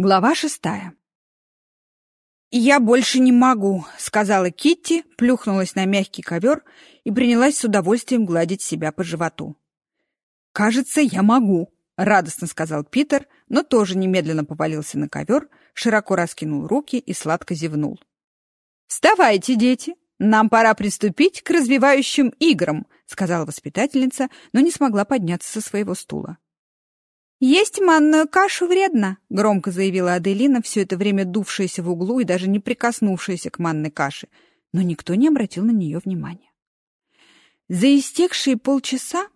Глава шестая. «Я больше не могу», — сказала Китти, плюхнулась на мягкий ковер и принялась с удовольствием гладить себя по животу. «Кажется, я могу», — радостно сказал Питер, но тоже немедленно повалился на ковер, широко раскинул руки и сладко зевнул. «Вставайте, дети, нам пора приступить к развивающим играм», — сказала воспитательница, но не смогла подняться со своего стула. «Есть манную кашу вредно», — громко заявила Аделина, все это время дувшаяся в углу и даже не прикоснувшаяся к манной каше, но никто не обратил на нее внимания. За истекшие полчаса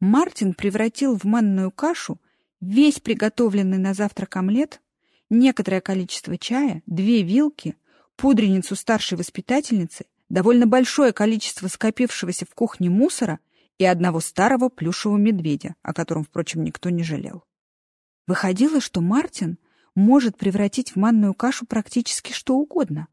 Мартин превратил в манную кашу весь приготовленный на завтрак омлет, некоторое количество чая, две вилки, пудреницу старшей воспитательницы, довольно большое количество скопившегося в кухне мусора и одного старого плюшевого медведя, о котором, впрочем, никто не жалел. Выходило, что Мартин может превратить в манную кашу практически что угодно.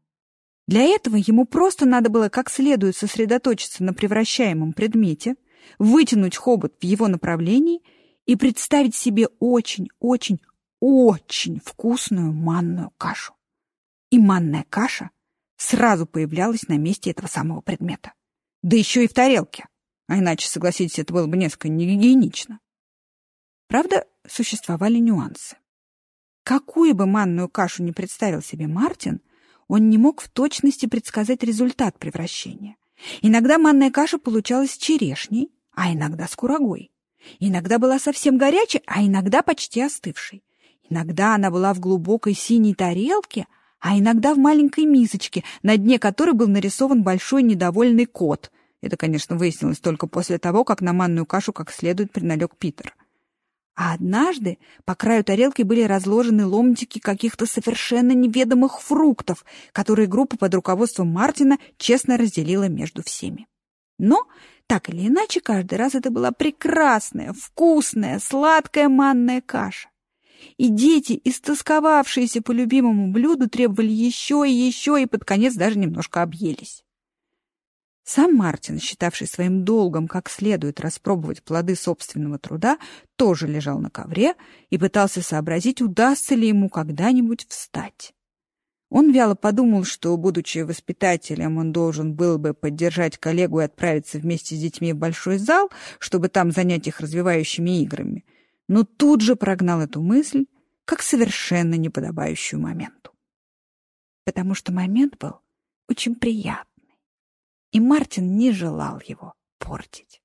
Для этого ему просто надо было как следует сосредоточиться на превращаемом предмете, вытянуть хобот в его направлении и представить себе очень, очень, очень вкусную манную кашу. И манная каша сразу появлялась на месте этого самого предмета. Да еще и в тарелке. А иначе, согласитесь, это было бы несколько негигиенично. Правда, существовали нюансы. Какую бы манную кашу не представил себе Мартин, он не мог в точности предсказать результат превращения. Иногда манная каша получалась черешней, а иногда с курагой. Иногда была совсем горячей, а иногда почти остывшей. Иногда она была в глубокой синей тарелке, а иногда в маленькой мисочке, на дне которой был нарисован большой недовольный кот — это, конечно, выяснилось только после того, как на манную кашу как следует приналег Питер. А однажды по краю тарелки были разложены ломтики каких-то совершенно неведомых фруктов, которые группа под руководством Мартина честно разделила между всеми. Но, так или иначе, каждый раз это была прекрасная, вкусная, сладкая манная каша. И дети, истосковавшиеся по любимому блюду, требовали еще и еще, и под конец даже немножко объелись. Сам Мартин, считавший своим долгом как следует распробовать плоды собственного труда, тоже лежал на ковре и пытался сообразить, удастся ли ему когда-нибудь встать. Он вяло подумал, что, будучи воспитателем, он должен был бы поддержать коллегу и отправиться вместе с детьми в большой зал, чтобы там занять их развивающими играми, но тут же прогнал эту мысль как совершенно неподобающую моменту. Потому что момент был очень приятный и Мартин не желал его портить.